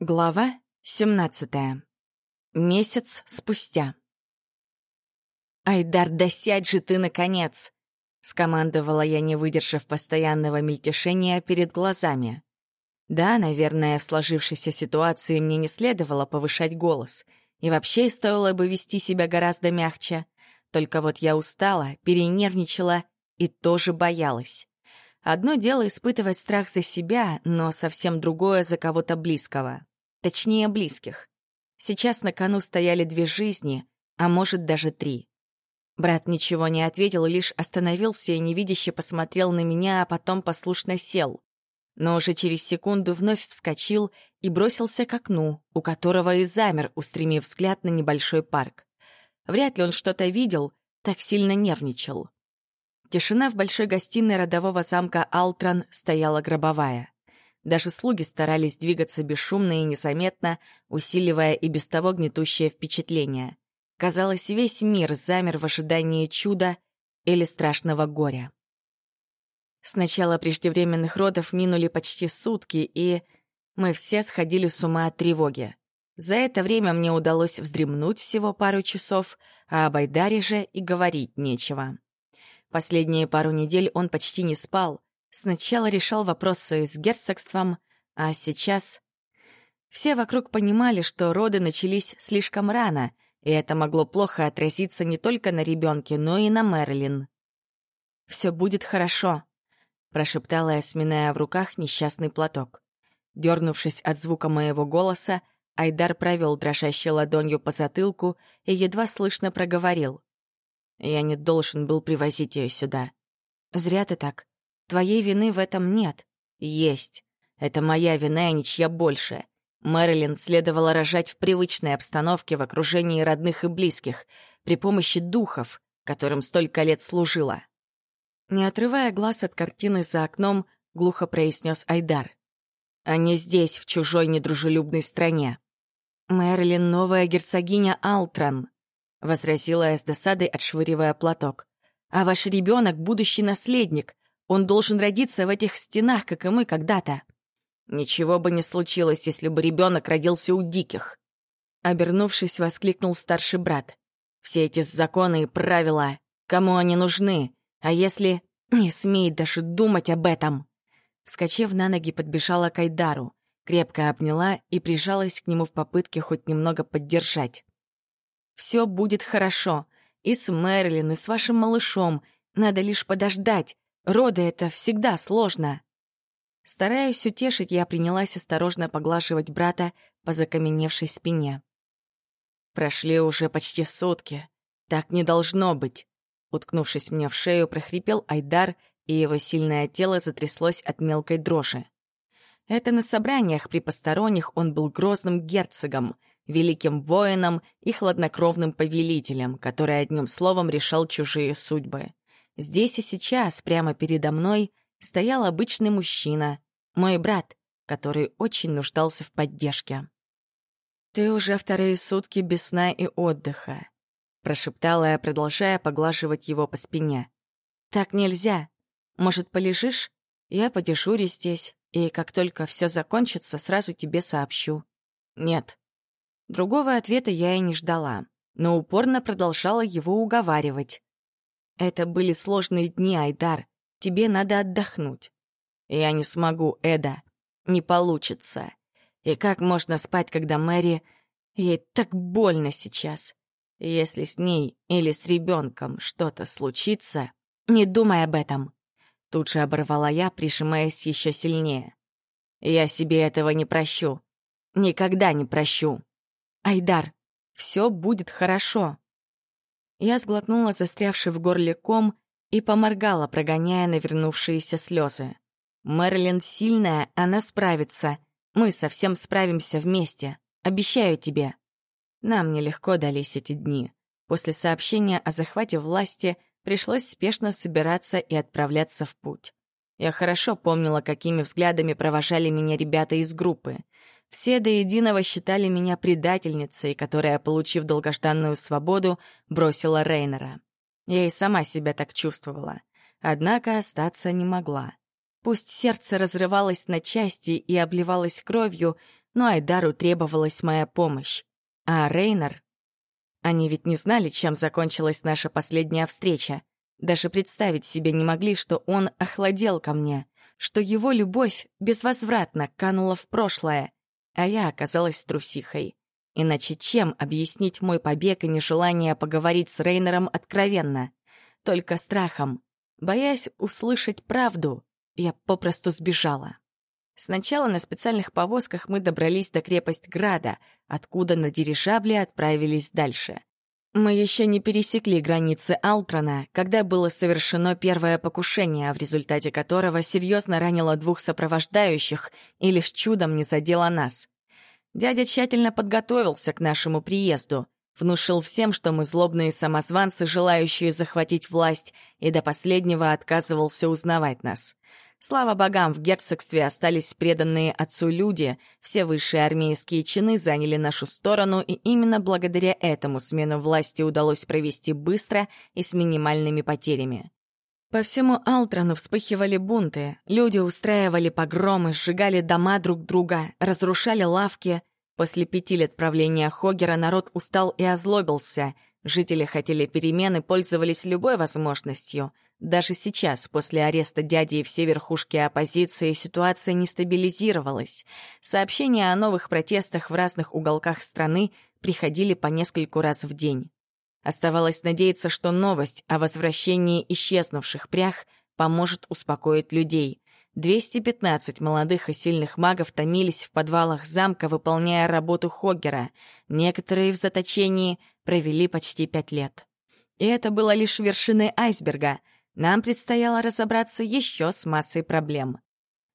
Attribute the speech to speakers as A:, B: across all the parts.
A: Глава 17. Месяц спустя. «Айдар, да же ты, наконец!» — скомандовала я, не выдержав постоянного мельтешения перед глазами. Да, наверное, в сложившейся ситуации мне не следовало повышать голос, и вообще стоило бы вести себя гораздо мягче. Только вот я устала, перенервничала и тоже боялась. Одно дело испытывать страх за себя, но совсем другое за кого-то близкого. Точнее, близких. Сейчас на кону стояли две жизни, а может, даже три. Брат ничего не ответил, лишь остановился и невидяще посмотрел на меня, а потом послушно сел. Но уже через секунду вновь вскочил и бросился к окну, у которого и замер, устремив взгляд на небольшой парк. Вряд ли он что-то видел, так сильно нервничал. Тишина в большой гостиной родового замка Алтран стояла гробовая. Даже слуги старались двигаться бесшумно и незаметно, усиливая и без того гнетущее впечатление. Казалось, весь мир замер в ожидании чуда или страшного горя. С начала преждевременных родов минули почти сутки, и мы все сходили с ума от тревоги. За это время мне удалось вздремнуть всего пару часов, а об Айдаре же и говорить нечего. Последние пару недель он почти не спал, Сначала решал вопросы с герцогством, а сейчас... Все вокруг понимали, что роды начались слишком рано, и это могло плохо отразиться не только на ребенке, но и на Мэрилин. «Все будет хорошо», — прошептала я, сминая в руках несчастный платок. Дернувшись от звука моего голоса, Айдар провел дрожащей ладонью по затылку и едва слышно проговорил. «Я не должен был привозить ее сюда». «Зря ты так. Твоей вины в этом нет. Есть. Это моя вина и ничья больше. Мэрилин следовало рожать в привычной обстановке в окружении родных и близких, при помощи духов, которым столько лет служила. Не отрывая глаз от картины за окном, глухо произнес Айдар. «А не здесь, в чужой недружелюбной стране». «Мэрилин — новая герцогиня Алтран», — возразила я с досадой, отшвыривая платок. «А ваш ребенок — будущий наследник, он должен родиться в этих стенах, как и мы когда-то. Ничего бы не случилось, если бы ребенок родился у диких. Обернувшись, воскликнул старший брат. Все эти законы и правила, кому они нужны? А если... Не смей даже думать об этом. Вскочив на ноги, подбежала к Айдару, крепко обняла и прижалась к нему в попытке хоть немного поддержать. «Все будет хорошо. И с Мэрилин, и с вашим малышом. Надо лишь подождать. Роды — это всегда сложно. Стараясь утешить, я принялась осторожно поглаживать брата по закаменевшей спине. Прошли уже почти сутки. Так не должно быть. Уткнувшись мне в шею, прохрипел Айдар, и его сильное тело затряслось от мелкой дрожи. Это на собраниях при посторонних он был грозным герцогом, великим воином и хладнокровным повелителем, который одним словом решал чужие судьбы. Здесь и сейчас, прямо передо мной, стоял обычный мужчина, мой брат, который очень нуждался в поддержке. «Ты уже вторые сутки без сна и отдыха», — прошептала я, продолжая поглаживать его по спине. «Так нельзя. Может, полежишь? Я подежурю здесь, и как только все закончится, сразу тебе сообщу». «Нет». Другого ответа я и не ждала, но упорно продолжала его уговаривать. Это были сложные дни, Айдар. Тебе надо отдохнуть. Я не смогу, Эда. Не получится. И как можно спать, когда Мэри... Ей так больно сейчас. Если с ней или с ребенком что-то случится, не думай об этом. Тут же оборвала я, прижимаясь еще сильнее. Я себе этого не прощу. Никогда не прощу. Айдар, все будет хорошо. Я сглотнула застрявший в горле ком и поморгала, прогоняя навернувшиеся слезы. Мэрилин сильная, она справится. Мы совсем справимся вместе. Обещаю тебе. Нам нелегко дались эти дни. После сообщения о захвате власти пришлось спешно собираться и отправляться в путь. Я хорошо помнила, какими взглядами провожали меня ребята из группы. Все до единого считали меня предательницей, которая, получив долгожданную свободу, бросила Рейнера. Я и сама себя так чувствовала. Однако остаться не могла. Пусть сердце разрывалось на части и обливалось кровью, но Айдару требовалась моя помощь. А Рейнер... Они ведь не знали, чем закончилась наша последняя встреча. Даже представить себе не могли, что он охладел ко мне, что его любовь безвозвратно канула в прошлое, а я оказалась трусихой. Иначе чем объяснить мой побег и нежелание поговорить с Рейнером откровенно? Только страхом. Боясь услышать правду, я попросту сбежала. Сначала на специальных повозках мы добрались до крепость Града, откуда на дирижабле отправились дальше. Мы еще не пересекли границы Алтрона, когда было совершено первое покушение, в результате которого серьезно ранило двух сопровождающих и лишь чудом не задело нас. Дядя тщательно подготовился к нашему приезду, внушил всем, что мы злобные самозванцы, желающие захватить власть, и до последнего отказывался узнавать нас. Слава богам, в герцогстве остались преданные отцу люди, все высшие армейские чины заняли нашу сторону, и именно благодаря этому смену власти удалось провести быстро и с минимальными потерями. По всему Алтрону вспыхивали бунты, люди устраивали погромы, сжигали дома друг друга, разрушали лавки. После пяти лет правления Хогера народ устал и озлобился. Жители хотели перемены, пользовались любой возможностью. Даже сейчас, после ареста дяди и все верхушки оппозиции, ситуация не стабилизировалась. Сообщения о новых протестах в разных уголках страны приходили по нескольку раз в день. Оставалось надеяться, что новость о возвращении исчезнувших прях поможет успокоить людей. 215 молодых и сильных магов томились в подвалах замка, выполняя работу Хоггера. Некоторые в заточении провели почти пять лет. И это было лишь вершиной айсберга. Нам предстояло разобраться еще с массой проблем.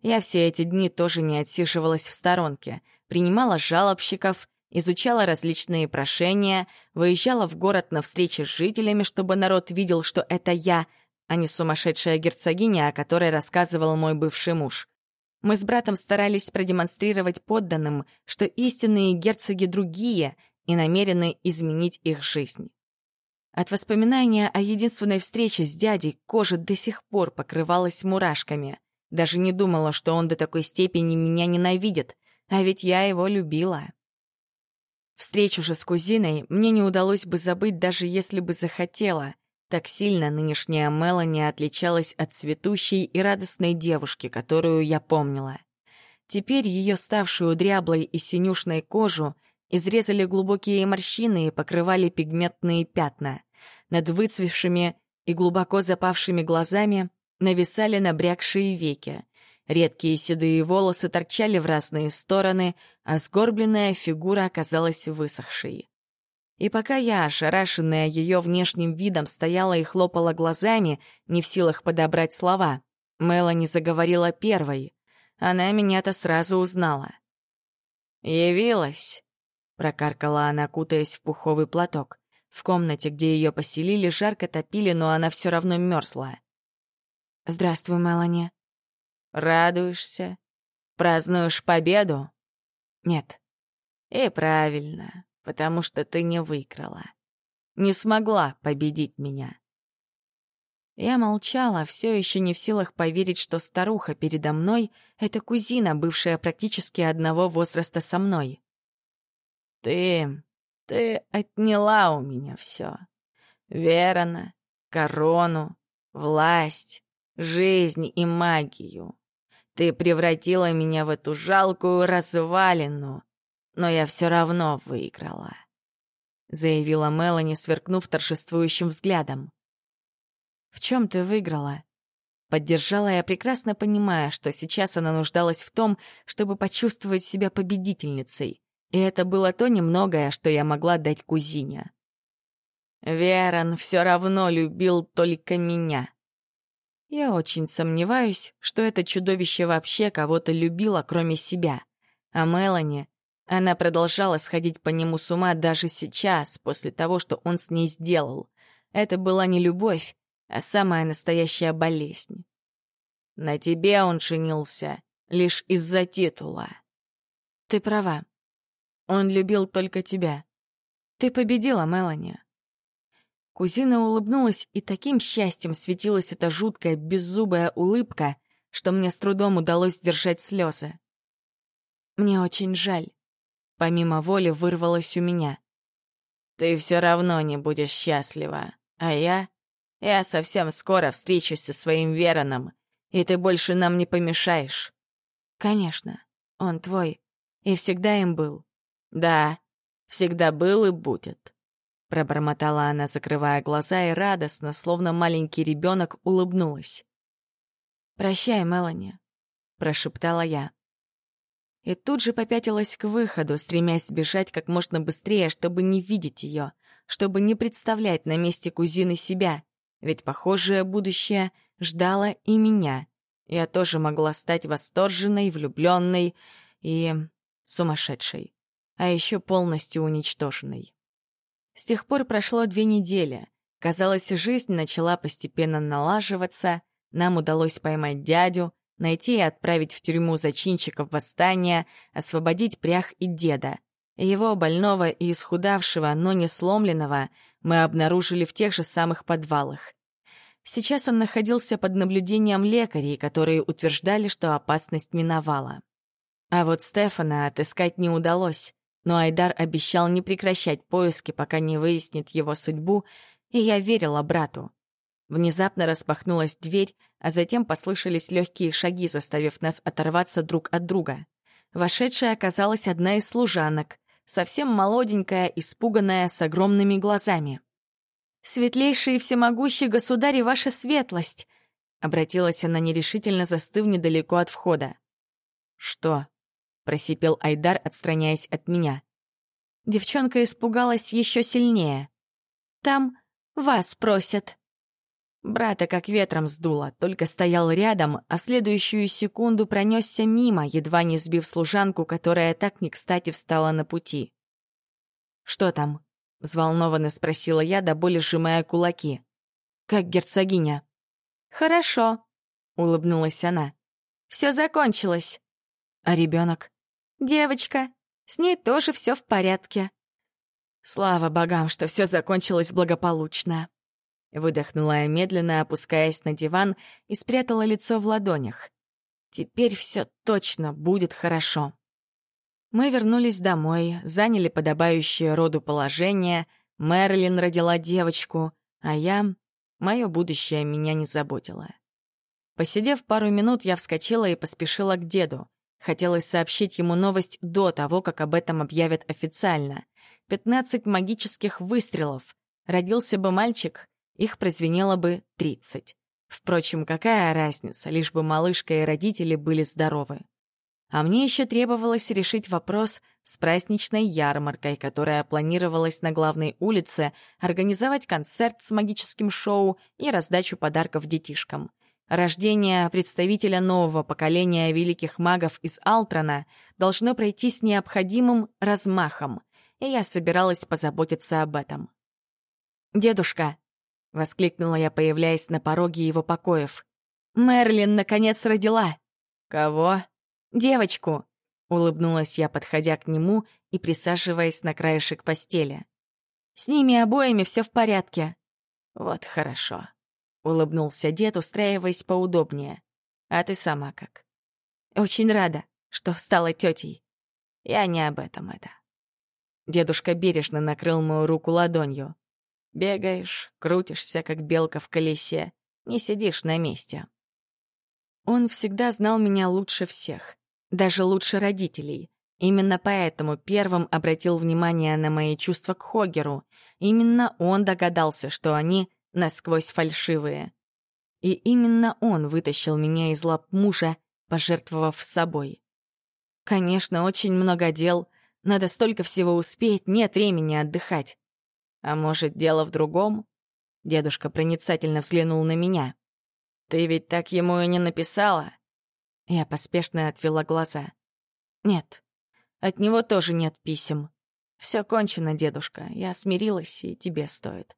A: Я все эти дни тоже не отсиживалась в сторонке, принимала жалобщиков, изучала различные прошения, выезжала в город на встречи с жителями, чтобы народ видел, что это я, а не сумасшедшая герцогиня, о которой рассказывал мой бывший муж. Мы с братом старались продемонстрировать подданным, что истинные герцоги другие и намерены изменить их жизнь. От воспоминания о единственной встрече с дядей кожа до сих пор покрывалась мурашками. Даже не думала, что он до такой степени меня ненавидит, а ведь я его любила. Встречу же с кузиной мне не удалось бы забыть, даже если бы захотела. Так сильно нынешняя Мелани отличалась от цветущей и радостной девушки, которую я помнила. Теперь ее ставшую дряблой и синюшной кожу изрезали глубокие морщины и покрывали пигментные пятна. Над выцвевшими и глубоко запавшими глазами нависали набрякшие веки. Редкие седые волосы торчали в разные стороны, а сгорбленная фигура оказалась высохшей. И пока я, ошарашенная ее внешним видом, стояла и хлопала глазами, не в силах подобрать слова, Мелани заговорила первой. Она меня-то сразу узнала. «Явилась», — прокаркала она, кутаясь в пуховый платок. В комнате, где ее поселили, жарко топили, но она все равно мерзла. «Здравствуй, Мелани», Радуешься? Празднуешь победу? Нет. И правильно, потому что ты не выиграла. Не смогла победить меня. Я молчала, все еще не в силах поверить, что старуха передо мной — это кузина, бывшая практически одного возраста со мной. Ты... ты отняла у меня все. Верона, корону, власть, жизнь и магию. Ты превратила меня в эту жалкую развалину, но я все равно выиграла», — заявила Мелани, сверкнув торжествующим взглядом. «В чем ты выиграла?» Поддержала я, прекрасно понимая, что сейчас она нуждалась в том, чтобы почувствовать себя победительницей. И это было то немногое, что я могла дать кузине. Верон все равно любил только меня. Я очень сомневаюсь, что это чудовище вообще кого-то любило, кроме себя. А Мелани, она продолжала сходить по нему с ума даже сейчас, после того, что он с ней сделал. Это была не любовь, а самая настоящая болезнь. На тебе он женился лишь из-за титула. Ты права. Он любил только тебя. Ты победила, Мелани. Кузина улыбнулась, и таким счастьем светилась эта жуткая, беззубая улыбка, что мне с трудом удалось сдержать слезы. «Мне очень жаль», Помимо воли вырвалось у меня. «Ты все равно не будешь счастлива, а я...» Я совсем скоро встречусь со своим Вероном, и ты больше нам не помешаешь. Конечно, он твой, и всегда им был. Да, всегда был и будет. Пробормотала она, закрывая глаза, и радостно, словно маленький ребенок, улыбнулась. «Прощай, Мелани», — прошептала я. И тут же попятилась к выходу, стремясь сбежать как можно быстрее, чтобы не видеть ее, чтобы не представлять на месте кузины себя, ведь похожее будущее ждало и меня. Я тоже могла стать восторженной, влюбленной и сумасшедшей, а еще полностью уничтоженной. С тех пор прошло две недели. Казалось, жизнь начала постепенно налаживаться, нам удалось поймать дядю, найти и отправить в тюрьму зачинщиков восстания, освободить прях и деда. Его больного и исхудавшего, но не сломленного, мы обнаружили в тех же самых подвалах. Сейчас он находился под наблюдением лекарей, которые утверждали, что опасность миновала. А вот Стефана отыскать не удалось, но Айдар обещал не прекращать поиски, пока не выяснит его судьбу, и я верила брату. Внезапно распахнулась дверь, а затем послышались легкие шаги, заставив нас оторваться друг от друга. Вошедшая оказалась одна из служанок, совсем молоденькая, испуганная, с огромными глазами. «Светлейший и всемогущий государь и ваша светлость!» Обратилась она нерешительно, застыв недалеко от входа. «Что?» — просипел Айдар, отстраняясь от меня. Девчонка испугалась еще сильнее. «Там вас просят». Брата как ветром сдуло, только стоял рядом, а следующую секунду пронесся мимо, едва не сбив служанку, которая так не кстати встала на пути. «Что там?» — взволнованно спросила я, до боли сжимая кулаки. «Как герцогиня?» «Хорошо», — улыбнулась она. «Все закончилось». «А ребенок?» «Девочка. С ней тоже все в порядке». «Слава богам, что все закончилось благополучно», Выдохнула я медленно, опускаясь на диван и спрятала лицо в ладонях. Теперь все точно будет хорошо. Мы вернулись домой, заняли подобающее роду положение, Мэрилин родила девочку, а я... Мое будущее меня не заботило. Посидев пару минут, я вскочила и поспешила к деду. Хотелось сообщить ему новость до того, как об этом объявят официально. Пятнадцать магических выстрелов. Родился бы мальчик, их прозвенело бы 30. Впрочем, какая разница, лишь бы малышка и родители были здоровы. А мне еще требовалось решить вопрос с праздничной ярмаркой, которая планировалась на главной улице, организовать концерт с магическим шоу и раздачу подарков детишкам. Рождение представителя нового поколения великих магов из Алтрона должно пройти с необходимым размахом, и я собиралась позаботиться об этом. «Дедушка», — воскликнула я, появляясь на пороге его покоев. «Мерлин, наконец, родила!» «Кого?» «Девочку!» — улыбнулась я, подходя к нему и присаживаясь на краешек постели. «С ними обоими все в порядке». «Вот хорошо», — улыбнулся дед, устраиваясь поудобнее. «А ты сама как?» «Очень рада, что стала тетей. Я не об этом это». Дедушка бережно накрыл мою руку ладонью. Бегаешь, крутишься, как белка в колесе, не сидишь на месте. Он всегда знал меня лучше всех, даже лучше родителей. Именно поэтому первым обратил внимание на мои чувства к Хогеру. Именно он догадался, что они насквозь фальшивые. И именно он вытащил меня из лап мужа, пожертвовав собой. Конечно, очень много дел, надо столько всего успеть, нет времени отдыхать. А может, дело в другом? Дедушка проницательно взглянул на меня. «Ты ведь так ему и не написала?» Я поспешно отвела глаза. «Нет, от него тоже нет писем. Все кончено, дедушка, я смирилась, и тебе стоит.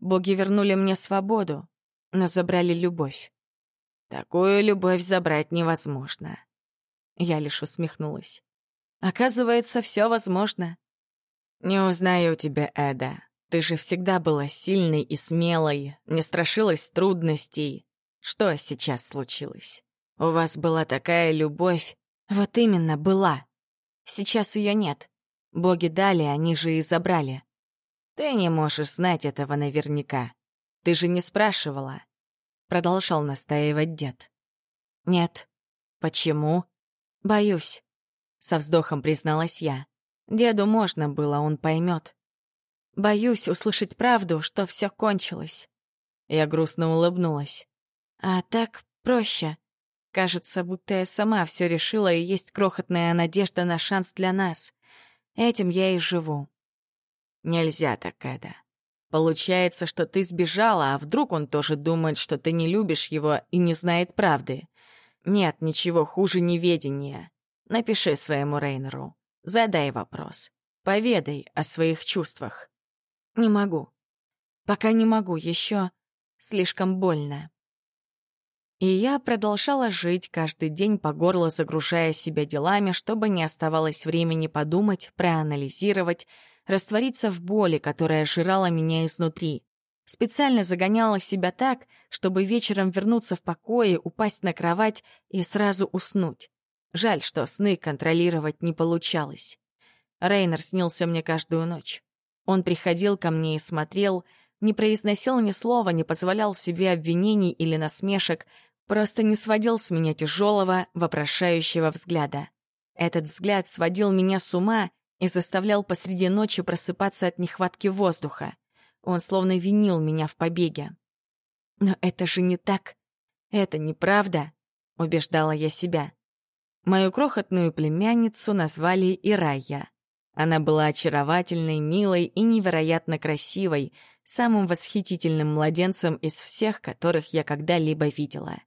A: Боги вернули мне свободу, но забрали любовь. Такую любовь забрать невозможно». Я лишь усмехнулась. «Оказывается, все возможно». «Не узнаю тебя, Эда. Ты же всегда была сильной и смелой, не страшилась трудностей. Что сейчас случилось? У вас была такая любовь. Вот именно, была. Сейчас ее нет. Боги дали, они же и забрали. Ты не можешь знать этого наверняка. Ты же не спрашивала. Продолжал настаивать дед. Нет. Почему? Боюсь. Со вздохом призналась я. Деду можно было, он поймет. Боюсь услышать правду, что все кончилось. Я грустно улыбнулась. А так проще. Кажется, будто я сама все решила, и есть крохотная надежда на шанс для нас. Этим я и живу. Нельзя так, Эда. Получается, что ты сбежала, а вдруг он тоже думает, что ты не любишь его и не знает правды. Нет ничего хуже неведения. Напиши своему Рейнеру. Задай вопрос. Поведай о своих чувствах. Не могу. Пока не могу, еще слишком больно. И я продолжала жить каждый день по горло, загружая себя делами, чтобы не оставалось времени подумать, проанализировать, раствориться в боли, которая жрала меня изнутри. Специально загоняла себя так, чтобы вечером вернуться в покое, упасть на кровать и сразу уснуть. Жаль, что сны контролировать не получалось. Рейнер снился мне каждую ночь. Он приходил ко мне и смотрел, не произносил ни слова, не позволял себе обвинений или насмешек, просто не сводил с меня тяжелого, вопрошающего взгляда. Этот взгляд сводил меня с ума и заставлял посреди ночи просыпаться от нехватки воздуха. Он словно винил меня в побеге. «Но это же не так. Это неправда», — убеждала я себя. Мою крохотную племянницу назвали Ирайя. Она была очаровательной, милой и невероятно красивой, самым восхитительным младенцем из всех, которых я когда-либо видела.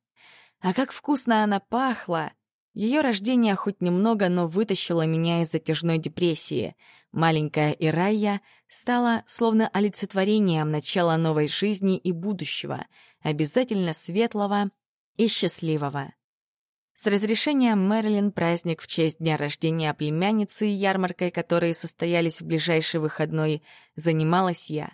A: А как вкусно она пахла! Ее рождение хоть немного, но вытащило меня из затяжной депрессии. Маленькая Ирайя стала словно олицетворением начала новой жизни и будущего, обязательно светлого и счастливого. С разрешения Мэрилин праздник в честь дня рождения племянницы и ярмаркой, которые состоялись в ближайший выходной, занималась я.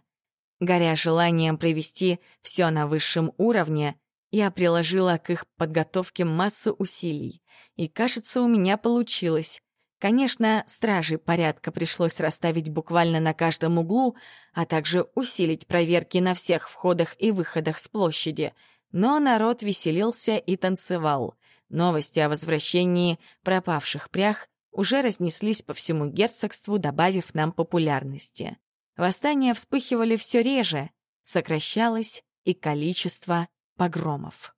A: Горя желанием провести все на высшем уровне, я приложила к их подготовке массу усилий, и, кажется, у меня получилось. Конечно, стражей порядка пришлось расставить буквально на каждом углу, а также усилить проверки на всех входах и выходах с площади. Но народ веселился и танцевал. Новости о возвращении пропавших прях уже разнеслись по всему герцогству, добавив нам популярности. Восстания вспыхивали все реже, сокращалось и количество погромов.